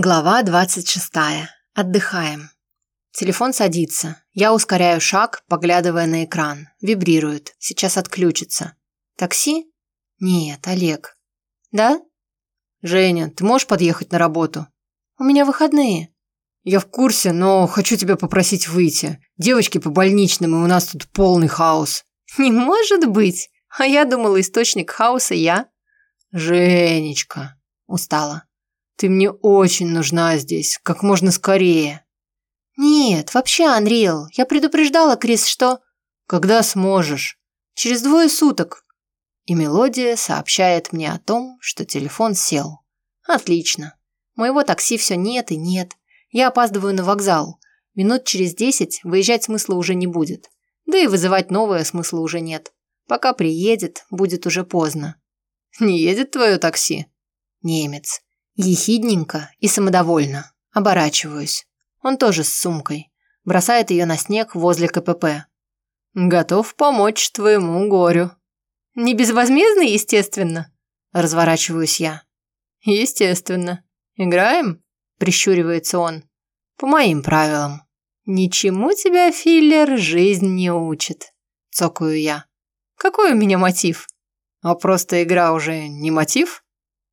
Глава 26. Отдыхаем. Телефон садится. Я ускоряю шаг, поглядывая на экран. Вибрирует. Сейчас отключится. Такси? Нет, Олег. Да? Женя, ты можешь подъехать на работу? У меня выходные. Я в курсе, но хочу тебя попросить выйти. Девочки по больничным, и у нас тут полный хаос. Не может быть. А я думала, источник хаоса я. Женечка. Устала. Ты мне очень нужна здесь, как можно скорее. Нет, вообще, Анрил, я предупреждала Крис, что... Когда сможешь? Через двое суток. И мелодия сообщает мне о том, что телефон сел. Отлично. Моего такси все нет и нет. Я опаздываю на вокзал. Минут через десять выезжать смысла уже не будет. Да и вызывать новое смысла уже нет. Пока приедет, будет уже поздно. Не едет твое такси? Немец. Ехидненько и самодовольно. Оборачиваюсь. Он тоже с сумкой. Бросает ее на снег возле КПП. Готов помочь твоему горю. Не безвозмездно, естественно. Разворачиваюсь я. Естественно. Играем? Прищуривается он. По моим правилам. Ничему тебя, филлер, жизнь не учит. Цокаю я. Какой у меня мотив? А просто игра уже не мотив?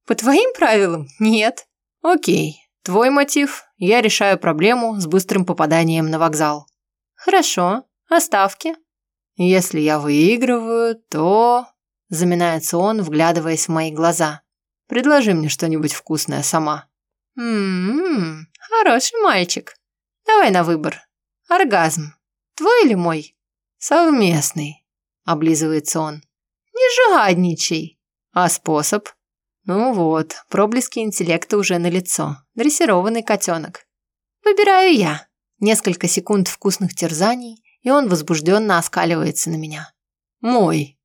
По твоим правилам? Нет. Окей. Твой мотив. Я решаю проблему с быстрым попаданием на вокзал. Хорошо. Оставки. Если я выигрываю, то... Заминается он, вглядываясь в мои глаза. Предложи мне что-нибудь вкусное сама. Ммм, хороший мальчик. Давай на выбор. Оргазм. Твой или мой? Совместный. Облизывается он. Не жадничай. А способ? Ну вот, проблески интеллекта уже налицо. Дрессированный котенок. Выбираю я. Несколько секунд вкусных терзаний, и он возбужденно оскаливается на меня. Мой.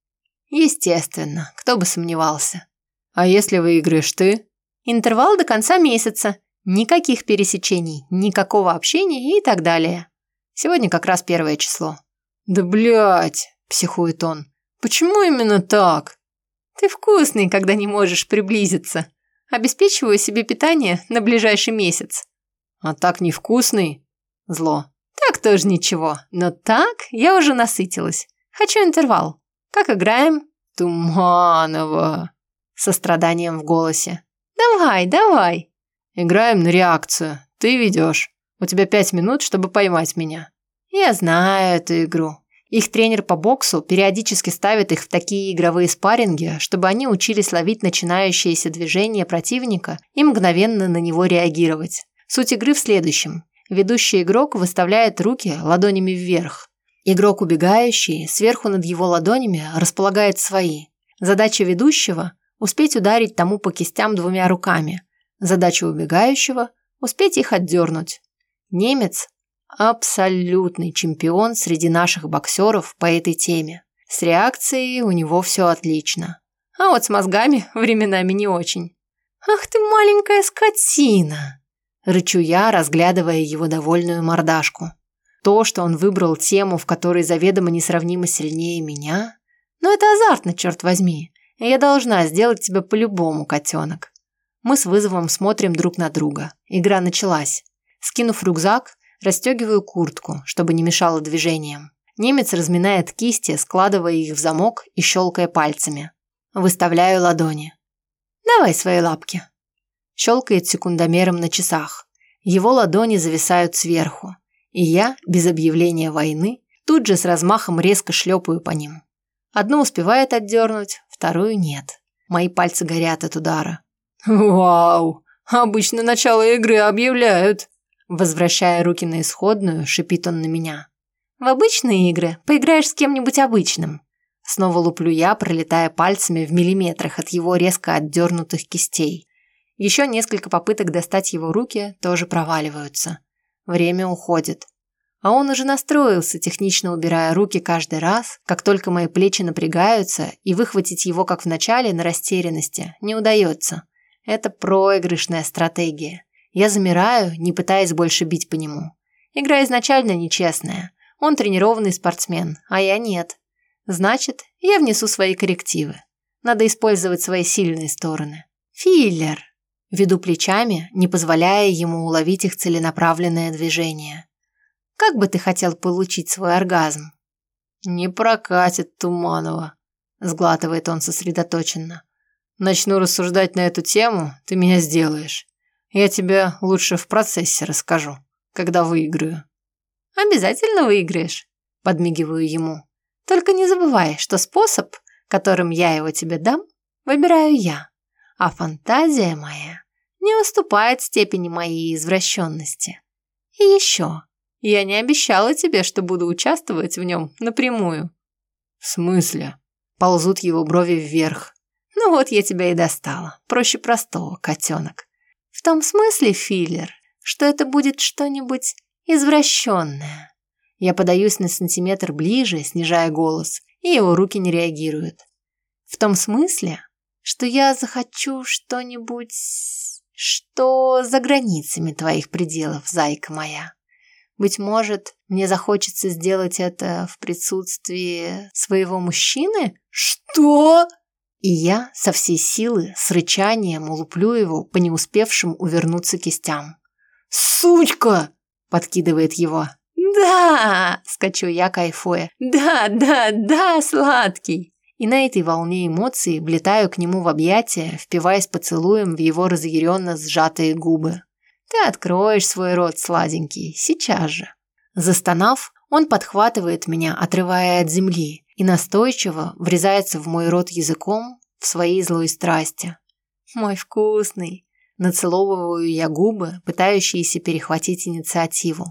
Естественно, кто бы сомневался. А если выиграешь ты? Интервал до конца месяца. Никаких пересечений, никакого общения и так далее. Сегодня как раз первое число. Да блять, психует он. Почему именно так? Ты вкусный, когда не можешь приблизиться. Обеспечиваю себе питание на ближайший месяц. А так невкусный? Зло. Так тоже ничего. Но так я уже насытилась. Хочу интервал. Как играем? Туманова. Со страданием в голосе. Давай, давай. Играем на реакцию. Ты ведешь. У тебя пять минут, чтобы поймать меня. Я знаю эту игру. Их тренер по боксу периодически ставит их в такие игровые спарринги, чтобы они учились ловить начинающиеся движения противника и мгновенно на него реагировать. Суть игры в следующем. Ведущий игрок выставляет руки ладонями вверх. Игрок убегающий сверху над его ладонями располагает свои. Задача ведущего – успеть ударить тому по кистям двумя руками. Задача убегающего – успеть их отдернуть. Немец Абсолютный чемпион среди наших боксеров по этой теме. С реакцией у него все отлично. А вот с мозгами временами не очень. «Ах ты маленькая скотина!» Рычу я, разглядывая его довольную мордашку. То, что он выбрал тему, в которой заведомо несравнимо сильнее меня... Но это азартно, черт возьми. Я должна сделать тебя по-любому, котенок. Мы с вызовом смотрим друг на друга. Игра началась. Скинув рюкзак, Расстегиваю куртку, чтобы не мешало движениям. Немец разминает кисти, складывая их в замок и щелкая пальцами. Выставляю ладони. «Давай свои лапки». Щелкает секундомером на часах. Его ладони зависают сверху. И я, без объявления войны, тут же с размахом резко шлепаю по ним. Одну успевает отдернуть, вторую нет. Мои пальцы горят от удара. «Вау! Обычно начало игры объявляют!» Возвращая руки на исходную, шипит он на меня. «В обычные игры поиграешь с кем-нибудь обычным». Снова луплю я, пролетая пальцами в миллиметрах от его резко отдернутых кистей. Еще несколько попыток достать его руки тоже проваливаются. Время уходит. А он уже настроился, технично убирая руки каждый раз, как только мои плечи напрягаются, и выхватить его, как в начале, на растерянности, не удается. Это проигрышная стратегия. Я замираю, не пытаясь больше бить по нему. Игра изначально нечестная. Он тренированный спортсмен, а я нет. Значит, я внесу свои коррективы. Надо использовать свои сильные стороны. Филлер. Веду плечами, не позволяя ему уловить их целенаправленное движение. Как бы ты хотел получить свой оргазм? Не прокатит Туманова, сглатывает он сосредоточенно. Начну рассуждать на эту тему, ты меня сделаешь. Я тебе лучше в процессе расскажу, когда выиграю. Обязательно выиграешь, подмигиваю ему. Только не забывай, что способ, которым я его тебе дам, выбираю я, а фантазия моя не уступает степени моей извращенности. И еще, я не обещала тебе, что буду участвовать в нем напрямую. В смысле? Ползут его брови вверх. Ну вот я тебя и достала. Проще простого, котенок. В том смысле, филлер, что это будет что-нибудь извращенное. Я подаюсь на сантиметр ближе, снижая голос, и его руки не реагируют. В том смысле, что я захочу что-нибудь, что за границами твоих пределов, зайка моя. Быть может, мне захочется сделать это в присутствии своего мужчины? Что? И я со всей силы с рычанием улуплю его по не успевшим увернуться кистям. «Сучка!» – подкидывает его. «Да!» – скачу я, кайфуя. «Да, да, да, сладкий!» И на этой волне эмоций влетаю к нему в объятия, впиваясь поцелуем в его разъяренно сжатые губы. Ты откроешь свой рот, сладенький, сейчас же. Застонав, он подхватывает меня, отрывая от земли, и настойчиво врезается в мой рот языком в своей злой страсти. Мой вкусный. Нацеловываю я губы, пытающиеся перехватить инициативу.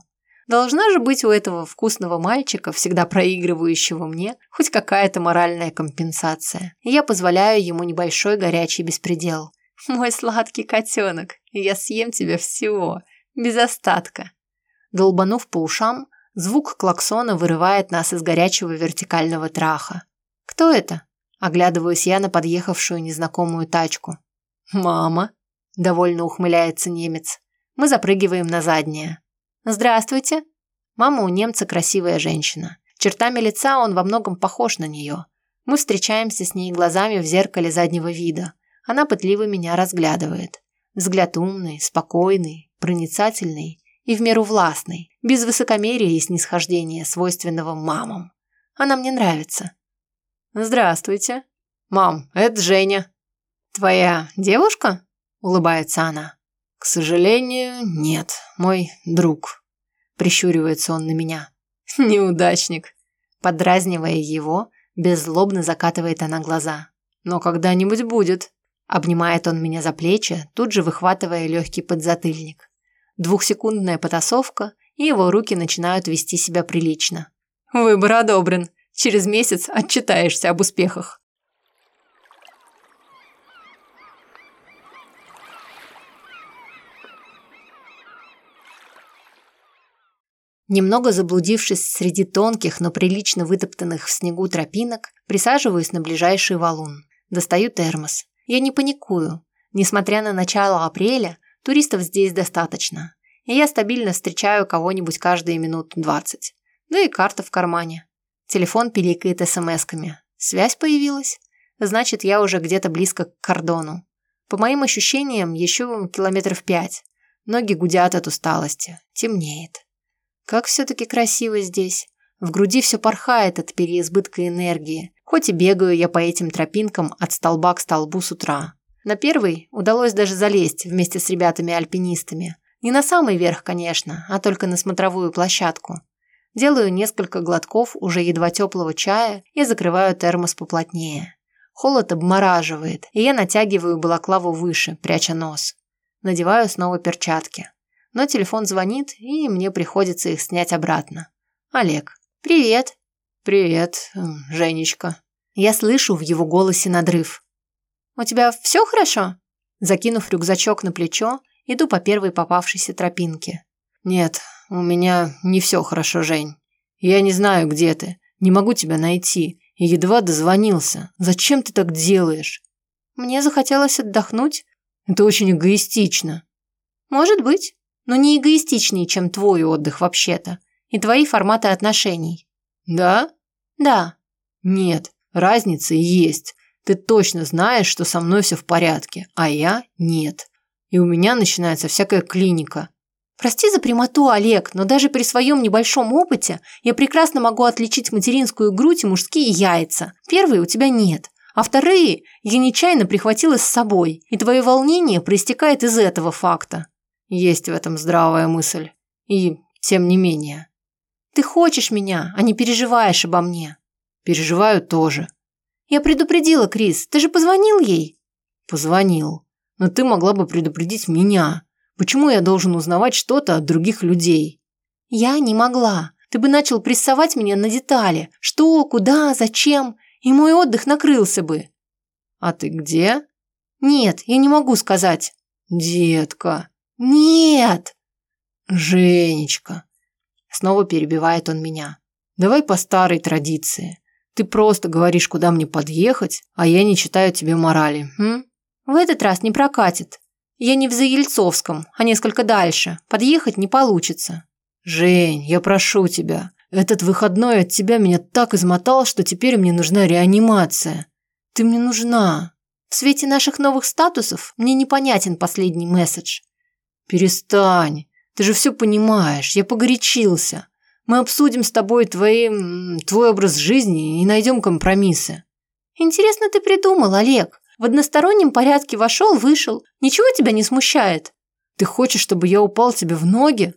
Должна же быть у этого вкусного мальчика, всегда проигрывающего мне, хоть какая-то моральная компенсация. Я позволяю ему небольшой горячий беспредел. Мой сладкий котенок, я съем тебя всего, без остатка. Долбанув по ушам, звук клаксона вырывает нас из горячего вертикального траха. Кто это? Оглядываюсь я на подъехавшую незнакомую тачку. «Мама!» – довольно ухмыляется немец. Мы запрыгиваем на заднее. «Здравствуйте!» Мама у немца красивая женщина. Чертами лица он во многом похож на нее. Мы встречаемся с ней глазами в зеркале заднего вида. Она пытливо меня разглядывает. Взгляд умный, спокойный, проницательный и в меру властный, без высокомерия и снисхождения, свойственного мамам. Она мне нравится. «Здравствуйте». «Мам, это Женя». «Твоя девушка?» – улыбается она. «К сожалению, нет, мой друг», – прищуривается он на меня. «Неудачник». Подразнивая его, беззлобно закатывает она глаза. «Но когда-нибудь будет». Обнимает он меня за плечи, тут же выхватывая легкий подзатыльник. Двухсекундная потасовка, и его руки начинают вести себя прилично. «Выбор одобрен. Через месяц отчитаешься об успехах». Немного заблудившись среди тонких, но прилично вытоптанных в снегу тропинок, присаживаюсь на ближайший валун. Достаю термос. Я не паникую. Несмотря на начало апреля, туристов здесь достаточно. И я стабильно встречаю кого-нибудь каждые минут 20. Да и карта в кармане. Телефон пиликает смс-ками. Связь появилась? Значит, я уже где-то близко к кордону. По моим ощущениям, еще километров пять. Ноги гудят от усталости. Темнеет. Как все-таки красиво здесь. В груди все порхает от переизбытка энергии. Хоть и бегаю я по этим тропинкам от столба к столбу с утра. На первый удалось даже залезть вместе с ребятами-альпинистами. Не на самый верх, конечно, а только на смотровую площадку. Делаю несколько глотков уже едва теплого чая и закрываю термос поплотнее. Холод обмораживает, и я натягиваю балаклаву выше, пряча нос. Надеваю снова перчатки. Но телефон звонит, и мне приходится их снять обратно. Олег. «Привет». «Привет, Женечка». Я слышу в его голосе надрыв. «У тебя все хорошо?» Закинув рюкзачок на плечо, иду по первой попавшейся тропинке. «Нет, у меня не все хорошо, Жень. Я не знаю, где ты. Не могу тебя найти. И едва дозвонился. Зачем ты так делаешь?» «Мне захотелось отдохнуть». «Это очень эгоистично». «Может быть, но не эгоистичнее, чем твой отдых вообще-то. И твои форматы отношений». «Да?» «Да». «Нет, разница есть. Ты точно знаешь, что со мной все в порядке, а я нет. и у меня начинается всякая клиника. Прости за прямоту, Олег, но даже при своем небольшом опыте я прекрасно могу отличить материнскую грудь и мужские яйца. Первые у тебя нет, а вторые я нечаянно прихватила с собой, и твое волнение проистекает из этого факта. Есть в этом здравая мысль. И тем не менее. Ты хочешь меня, а не переживаешь обо мне. Переживаю тоже. Я предупредила, Крис. Ты же позвонил ей? Позвонил. Но ты могла бы предупредить меня. Почему я должен узнавать что-то от других людей? Я не могла. Ты бы начал прессовать меня на детали. Что, куда, зачем. И мой отдых накрылся бы. А ты где? Нет, я не могу сказать. Детка. Нет. Женечка. Снова перебивает он меня. Давай по старой традиции. Ты просто говоришь, куда мне подъехать, а я не читаю тебе морали. М? В этот раз не прокатит. Я не в Заельцовском, а несколько дальше. Подъехать не получится. Жень, я прошу тебя. Этот выходной от тебя меня так измотал, что теперь мне нужна реанимация. Ты мне нужна. В свете наших новых статусов мне непонятен последний месседж. Перестань. Ты же все понимаешь. Я погорячился. Мы обсудим с тобой твои... твой образ жизни и найдем компромиссы. Интересно ты придумал, Олег. В одностороннем порядке вошел, вышел. Ничего тебя не смущает? Ты хочешь, чтобы я упал тебе в ноги?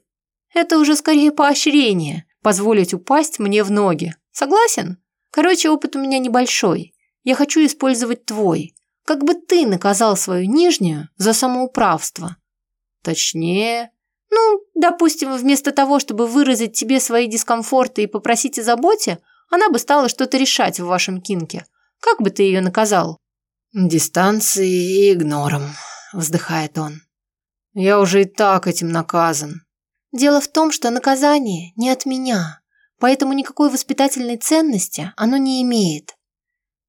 Это уже скорее поощрение. Позволить упасть мне в ноги. Согласен? Короче, опыт у меня небольшой. Я хочу использовать твой. Как бы ты наказал свою нижнюю за самоуправство. Точнее... Ну, допустим, вместо того, чтобы выразить тебе свои дискомфорты и попросить о заботе, она бы стала что-то решать в вашем кинке. Как бы ты ее наказал? «Дистанцией и игнором», – вздыхает он. «Я уже и так этим наказан». «Дело в том, что наказание не от меня, поэтому никакой воспитательной ценности оно не имеет».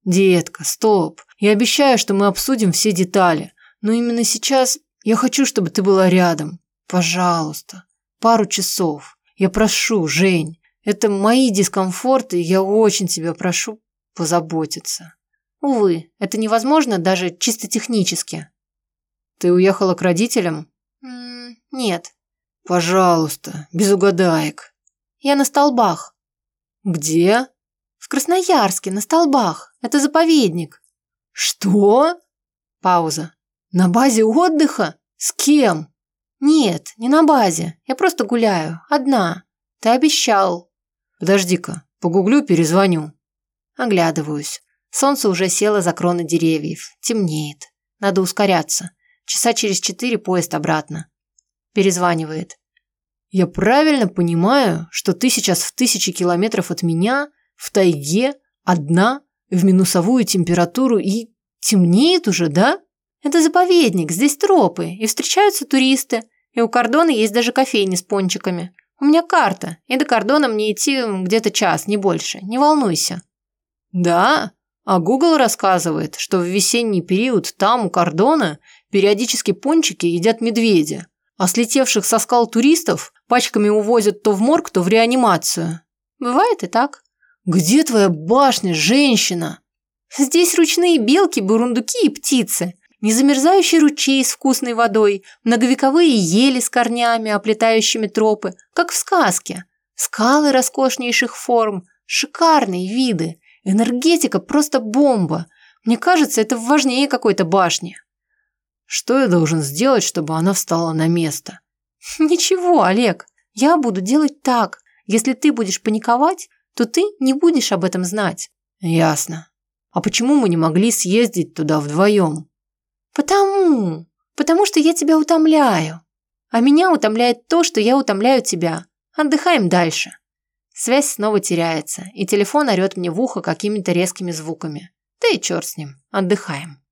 «Детка, стоп. Я обещаю, что мы обсудим все детали, но именно сейчас я хочу, чтобы ты была рядом. Пожалуйста, пару часов. Я прошу, Жень, это мои дискомфорты, я очень тебя прошу позаботиться». Увы, это невозможно даже чисто технически. Ты уехала к родителям? М -м нет. Пожалуйста, без угадаек. Я на столбах. Где? В Красноярске, на столбах. Это заповедник. Что? Пауза. На базе отдыха? С кем? Нет, не на базе. Я просто гуляю. Одна. Ты обещал. Подожди-ка, погуглю, перезвоню. Оглядываюсь. Солнце уже село за кроны деревьев. Темнеет. Надо ускоряться. Часа через четыре поезд обратно. Перезванивает. «Я правильно понимаю, что ты сейчас в тысячи километров от меня, в тайге, одна, в минусовую температуру и темнеет уже, да?» «Это заповедник, здесь тропы, и встречаются туристы, и у кордона есть даже кофейни с пончиками. У меня карта, и до кордона мне идти где-то час, не больше, не волнуйся». «Да? А Google рассказывает, что в весенний период там, у кордона, периодически пончики едят медведи, а слетевших со скал туристов пачками увозят то в морг, то в реанимацию. Бывает и так. Где твоя башня, женщина? Здесь ручные белки, бурундуки и птицы, незамерзающий ручей с вкусной водой, многовековые ели с корнями, оплетающими тропы, как в сказке. Скалы роскошнейших форм, шикарные виды, Энергетика просто бомба. Мне кажется, это важнее какой-то башни. Что я должен сделать, чтобы она встала на место? Ничего, Олег. Я буду делать так. Если ты будешь паниковать, то ты не будешь об этом знать. Ясно. А почему мы не могли съездить туда вдвоем? Потому. Потому что я тебя утомляю. А меня утомляет то, что я утомляю тебя. Отдыхаем дальше. Связь снова теряется, и телефон орёт мне в ухо какими-то резкими звуками. Да и черт с ним, отдыхаем.